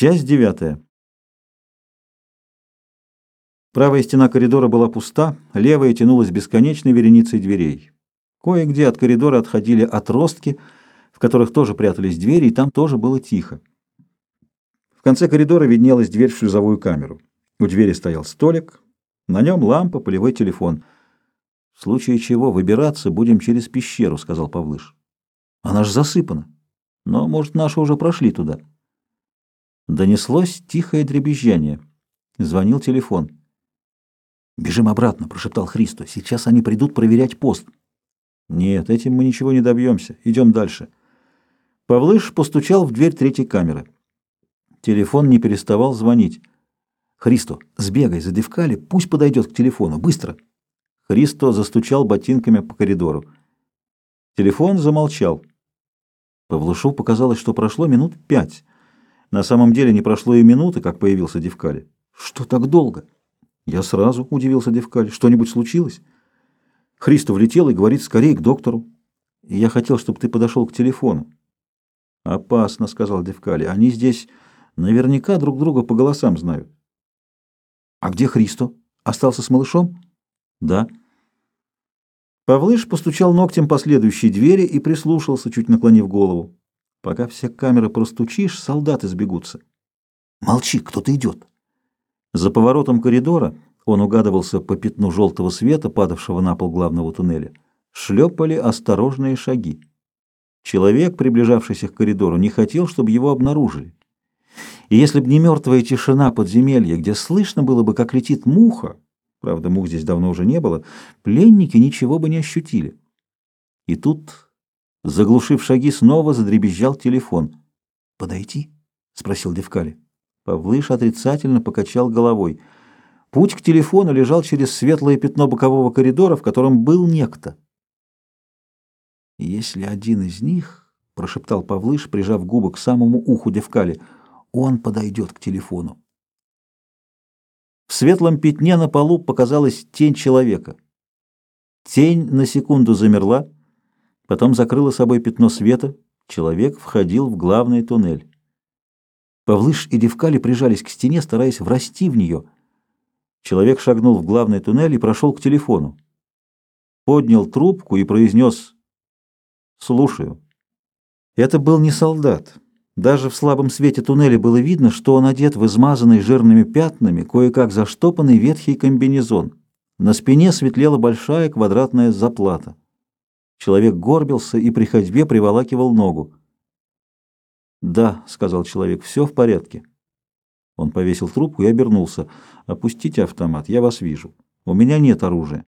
Часть девятая. Правая стена коридора была пуста, левая тянулась бесконечной вереницей дверей. Кое-где от коридора отходили отростки, в которых тоже прятались двери, и там тоже было тихо. В конце коридора виднелась дверь в шлюзовую камеру. У двери стоял столик, на нем лампа, полевой телефон. «В случае чего выбираться будем через пещеру», — сказал Павлыш. «Она же засыпана. Но, может, наши уже прошли туда». Донеслось тихое дребезжание. Звонил телефон. «Бежим обратно», — прошептал Христо. «Сейчас они придут проверять пост». «Нет, этим мы ничего не добьемся. Идем дальше». Павлыш постучал в дверь третьей камеры. Телефон не переставал звонить. «Христо, сбегай за Девкали, пусть подойдет к телефону. Быстро!» Христо застучал ботинками по коридору. Телефон замолчал. Павлушу показалось, что прошло минут пять. На самом деле не прошло и минуты, как появился Девкали. «Что так долго?» «Я сразу», — удивился Девкали. «Что-нибудь случилось?» Христо влетел и говорит скорее к доктору. И «Я хотел, чтобы ты подошел к телефону». «Опасно», — сказал Девкали. «Они здесь наверняка друг друга по голосам знают». «А где Христо? Остался с малышом?» «Да». Павлыш постучал ногтем по следующей двери и прислушался, чуть наклонив голову. Пока все камеры простучишь, солдаты сбегутся. Молчи, кто-то идет. За поворотом коридора он угадывался по пятну желтого света, падавшего на пол главного туннеля. Шлепали осторожные шаги. Человек, приближавшийся к коридору, не хотел, чтобы его обнаружили. И если бы не мертвая тишина подземелья, где слышно было бы, как летит муха, правда, мух здесь давно уже не было, пленники ничего бы не ощутили. И тут Заглушив шаги, снова задребезжал телефон. «Подойти?» — спросил Девкали. Павлыш отрицательно покачал головой. Путь к телефону лежал через светлое пятно бокового коридора, в котором был некто. «Если один из них...» — прошептал Павлыш, прижав губы к самому уху Девкали. «Он подойдет к телефону». В светлом пятне на полу показалась тень человека. Тень на секунду замерла, Потом закрыло собой пятно света. Человек входил в главный туннель. Павлыш и Девкали прижались к стене, стараясь врасти в нее. Человек шагнул в главный туннель и прошел к телефону. Поднял трубку и произнес «Слушаю». Это был не солдат. Даже в слабом свете туннеля было видно, что он одет в измазанный жирными пятнами, кое-как заштопанный ветхий комбинезон. На спине светлела большая квадратная заплата. Человек горбился и при ходьбе приволакивал ногу. «Да», — сказал человек, — «все в порядке». Он повесил трубку и обернулся. «Опустите автомат, я вас вижу. У меня нет оружия».